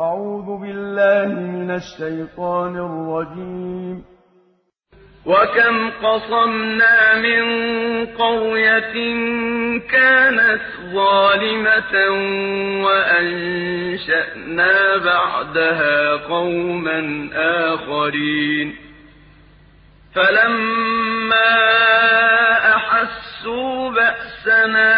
أعوذ بالله من الشيطان الرجيم. وكم قصمنا من قرية كانت ظالمة وأنشأنا بعدها قوما آخرين. فلما أحسوا بأسنا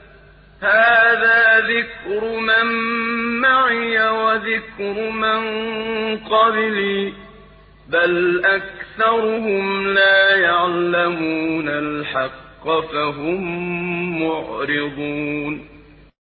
هذا ذكر من معي وذكر من قبلي بل أكثرهم لا يعلمون الحق فهم معرضون.